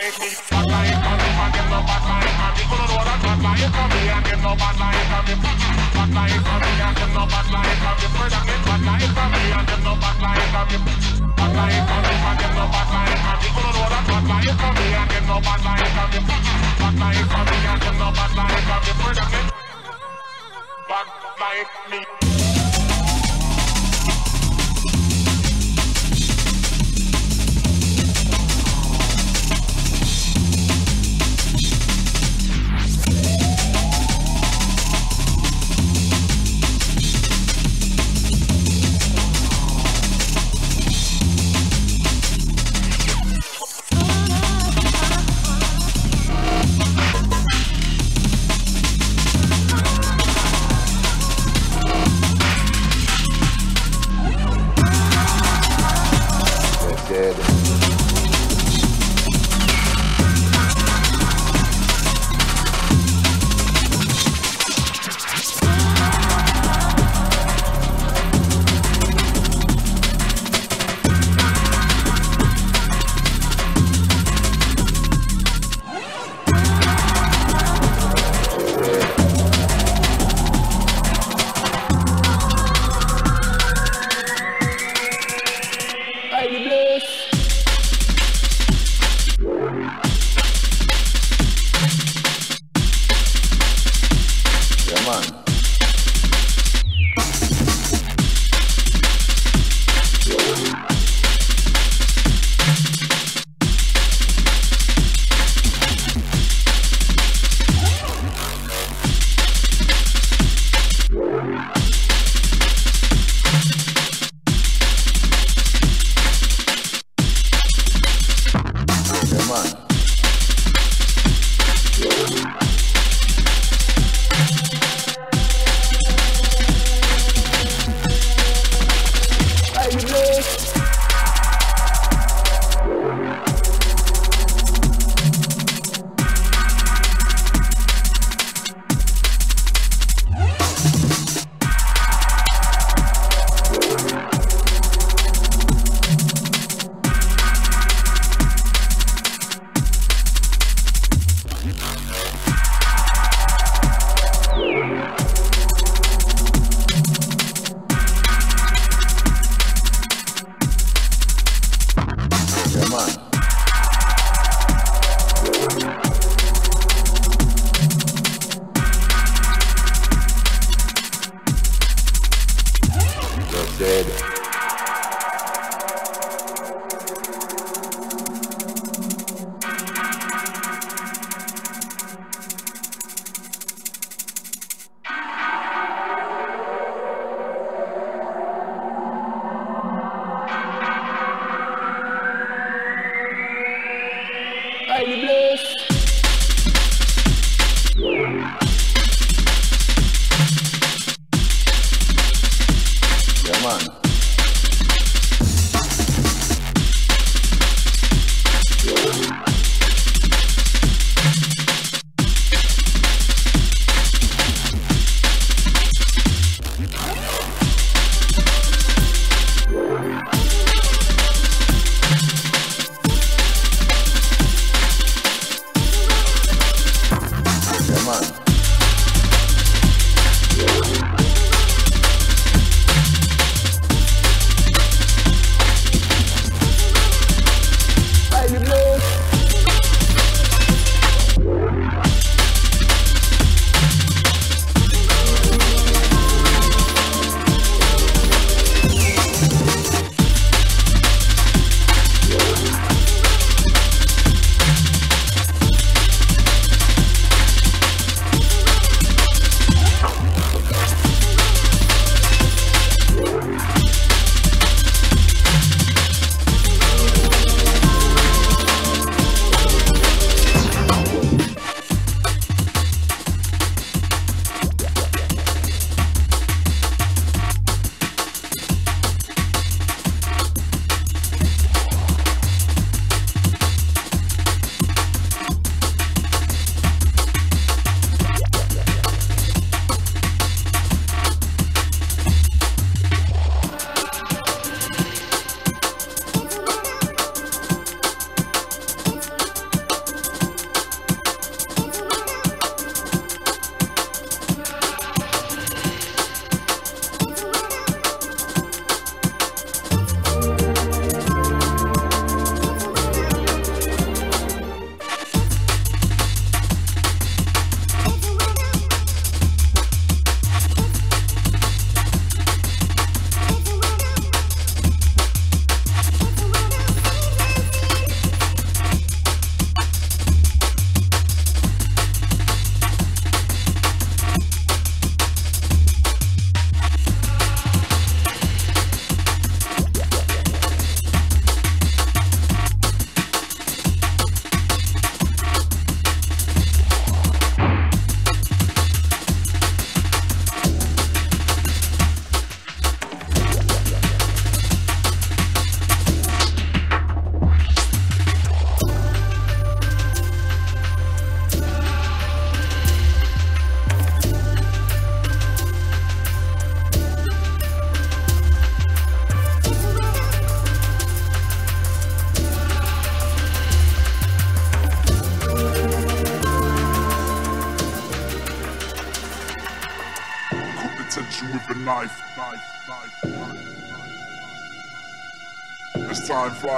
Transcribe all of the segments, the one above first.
bad me,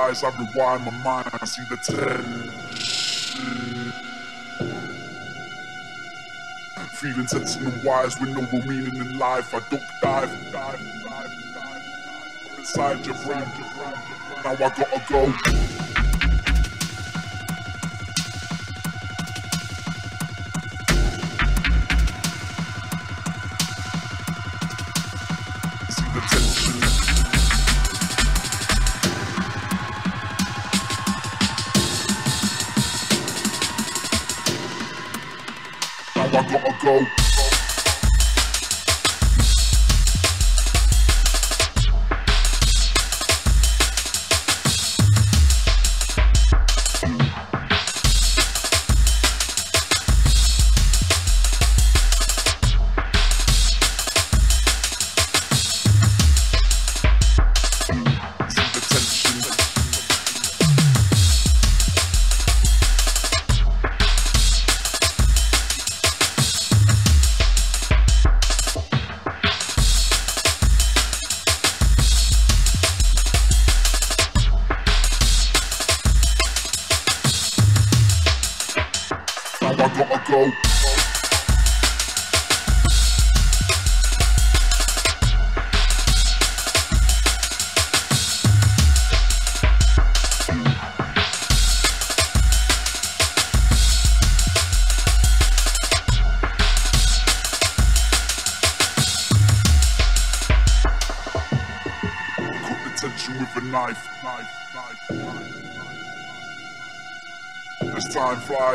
flies, I rewind my mind. I see the ten. Feeling tension and wise with no real meaning in life. I duck dive, dive, dive, dive, dive. Inside your brain. Now I gotta go. Go.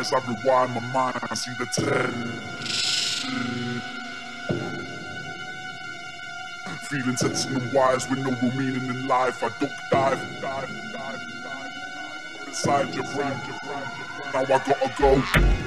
Flies, I rewind my mind. I see the ten. Feeling tension and wise with no real meaning in life. I duck dive, dive, dive, dive, dive. Inside your brain. Now I gotta go.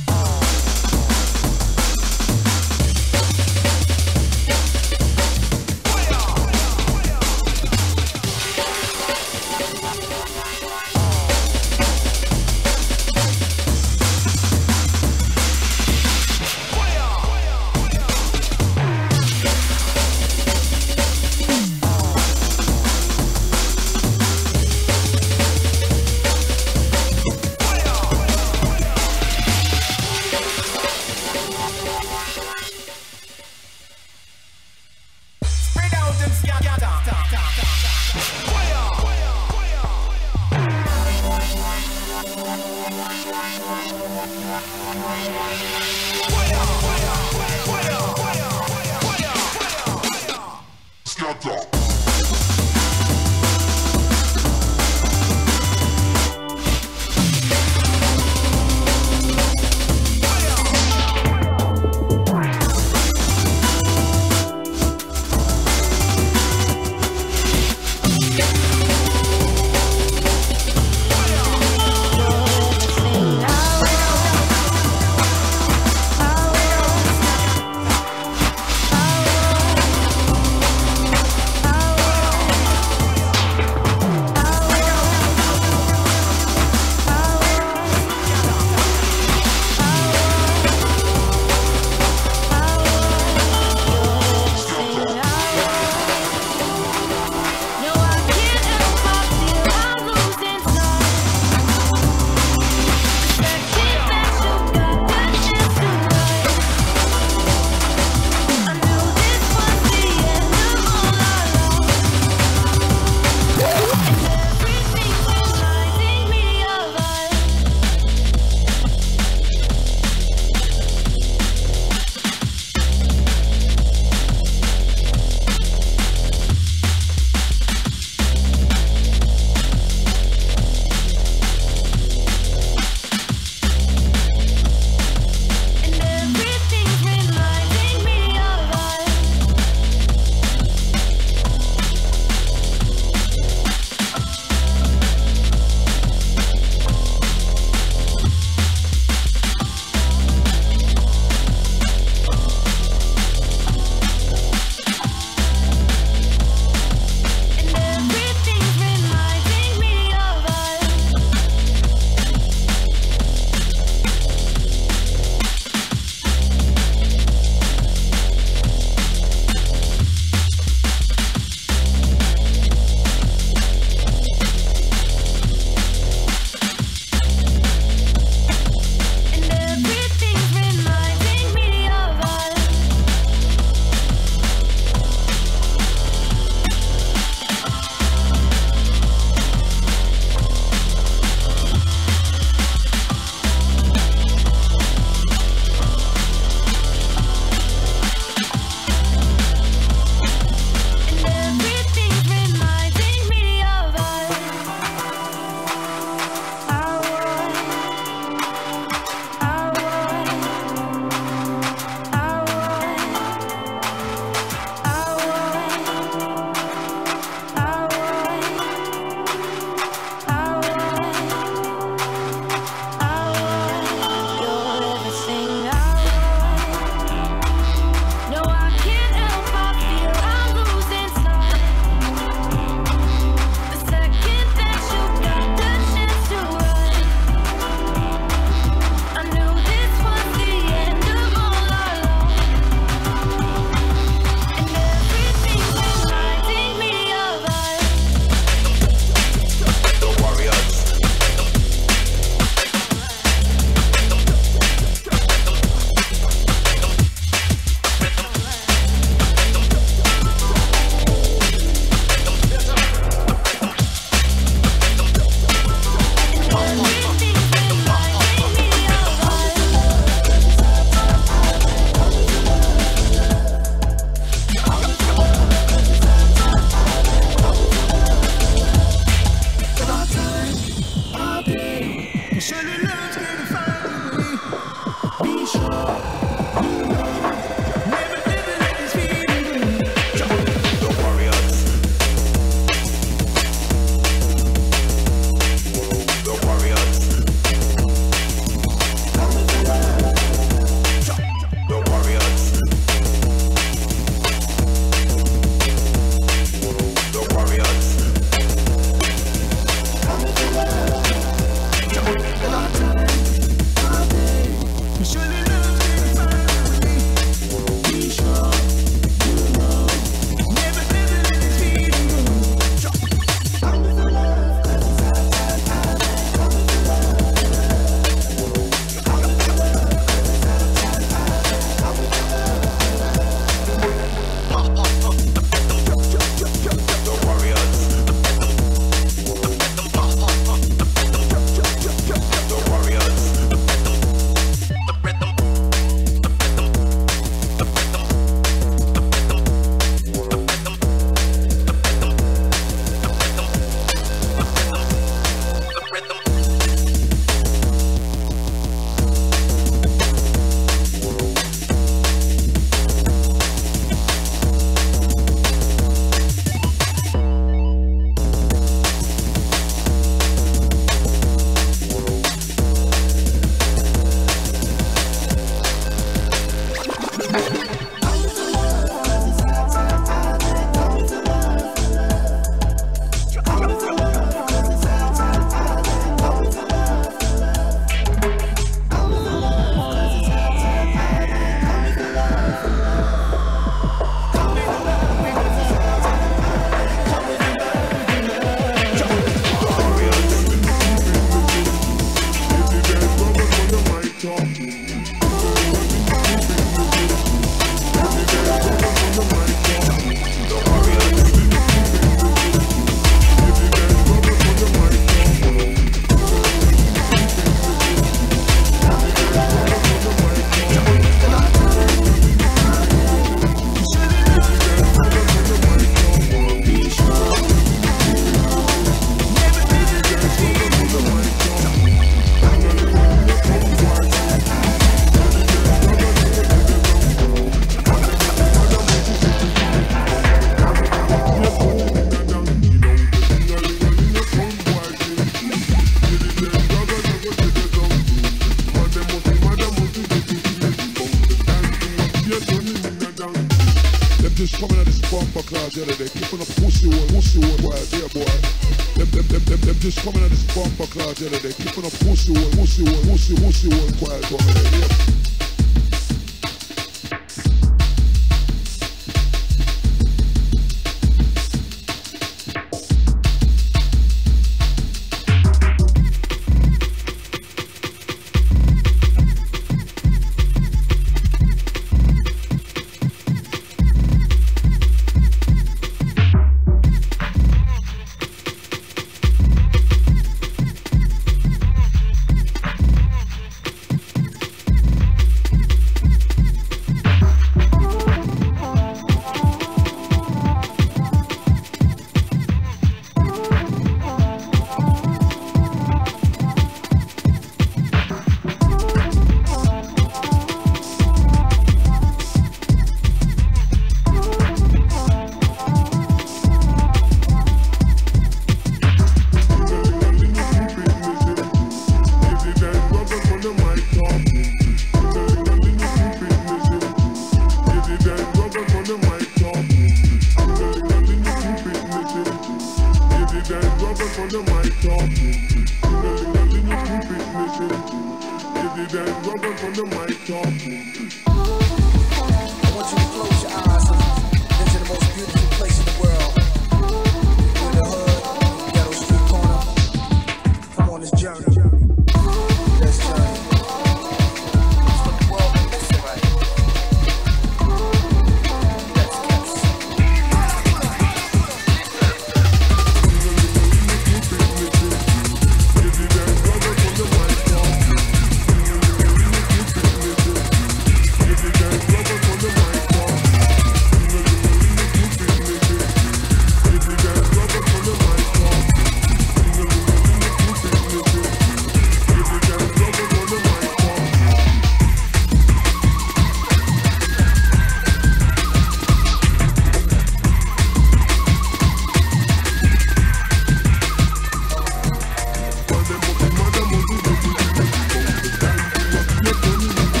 Thank you.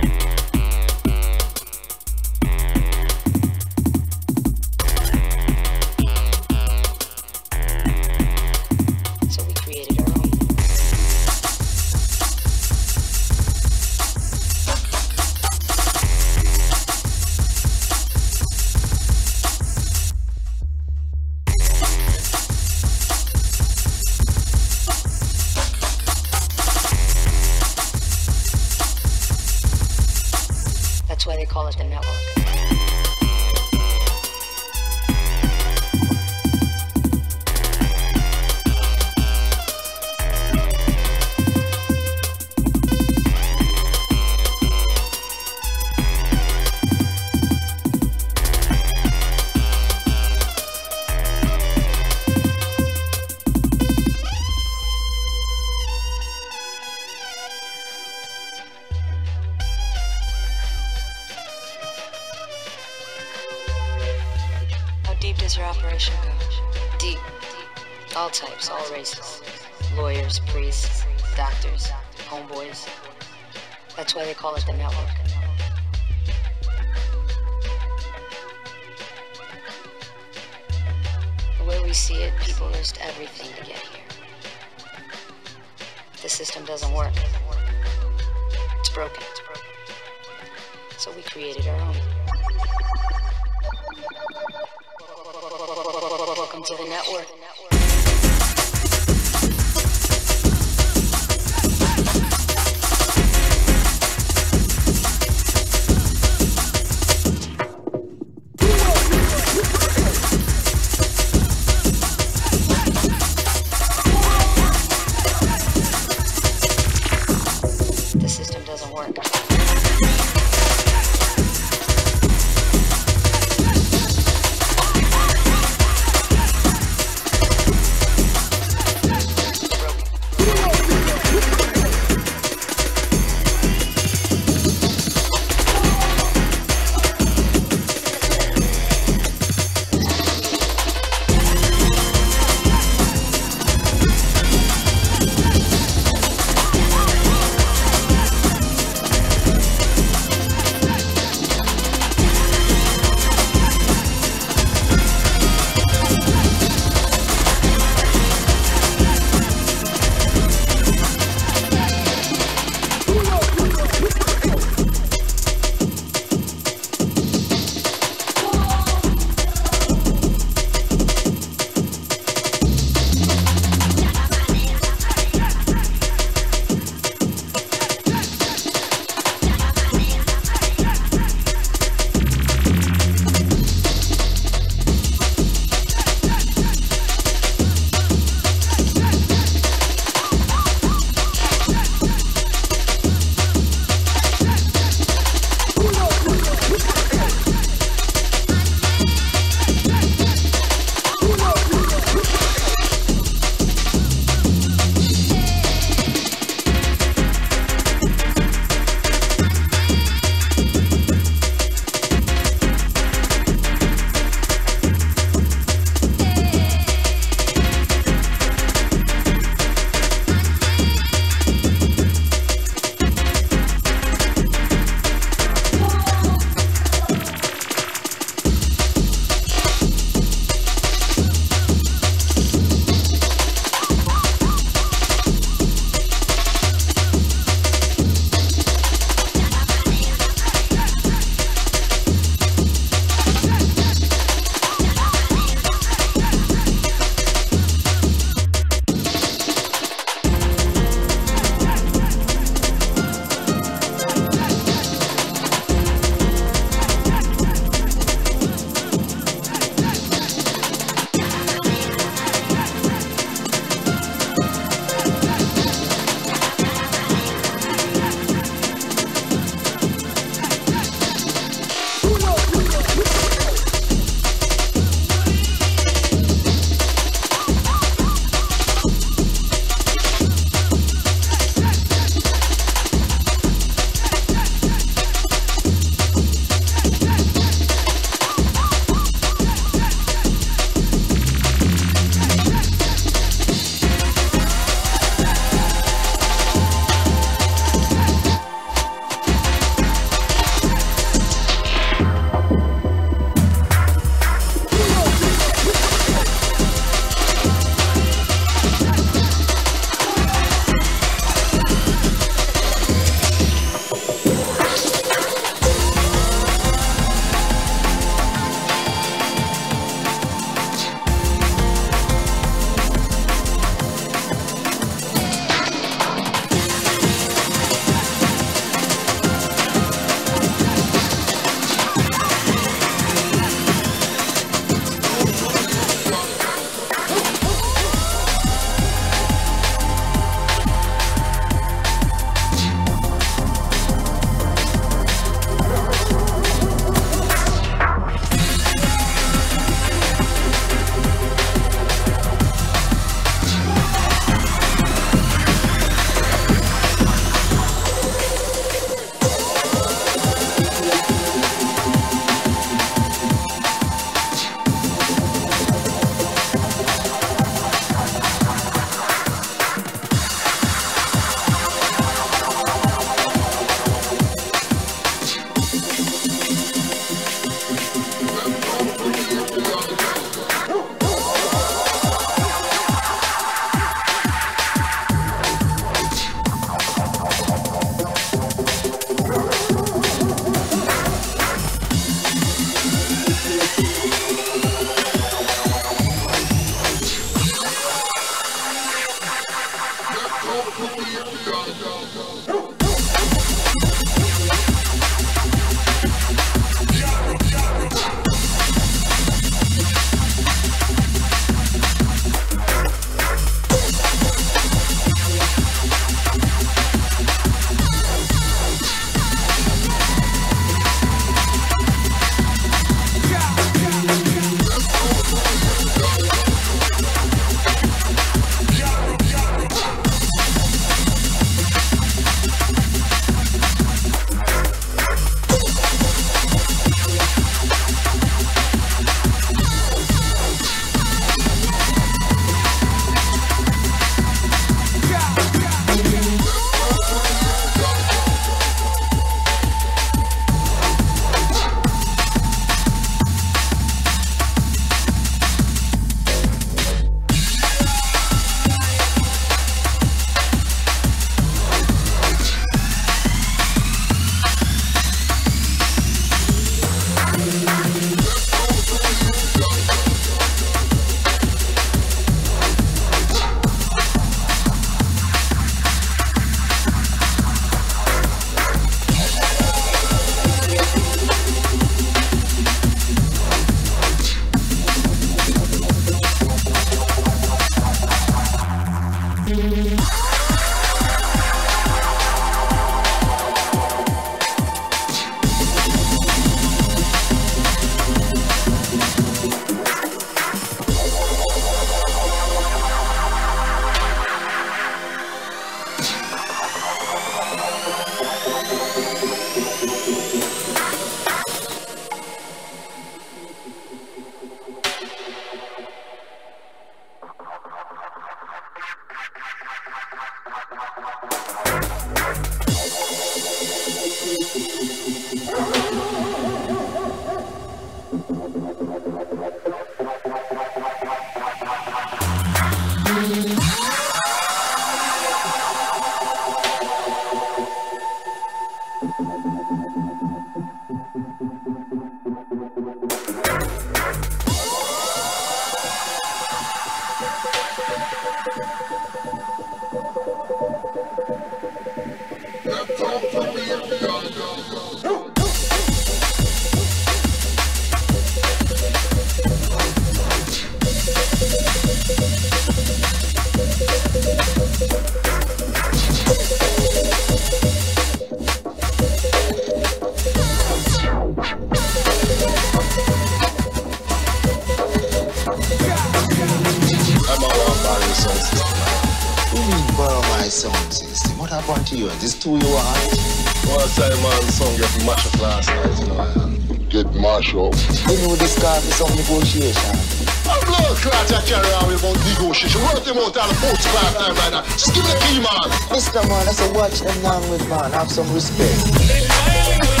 With about negotiation. Work them out all the post five time right now. Just give me the key, man. Mr. Man, I say watch them language, man. Have some respect.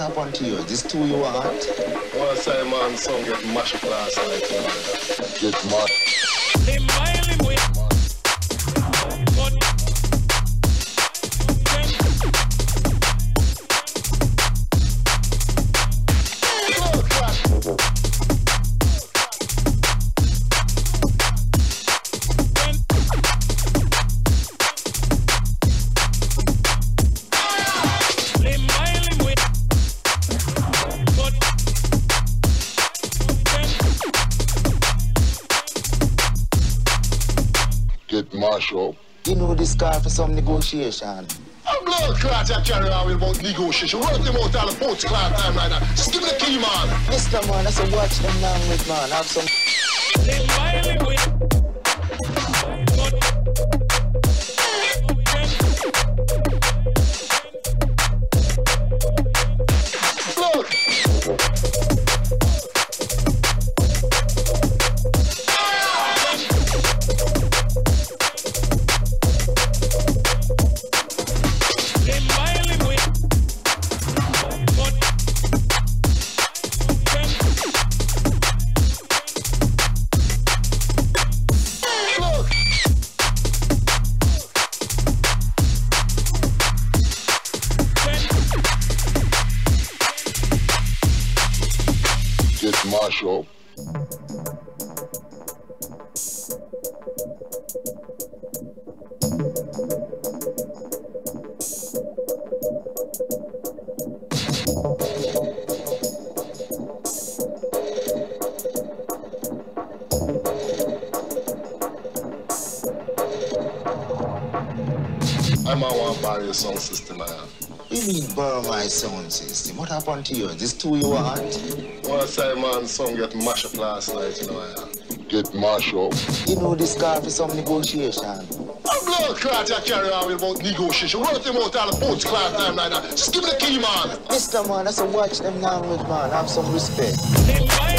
Happened to you? This two you want? One time man song get mashed last night. Get mashed. Get mashed up. You know this car for some negotiation. A blood clot I carry on with about negotiation. Work them out all the post five time right now. Just give me the key, man. Mr. Man, I say watch them language, man. Have some to you? This two you want? One say man song get mashed up last night, you know, yeah. Get mash up. You know this car for some negotiation. I'm blood clot you carry on with about negotiation. Work them out all the post clot time like that. Just give me the key, man. Mr. Man, that's a watch them language, man. Have some respect.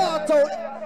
Rhythm. You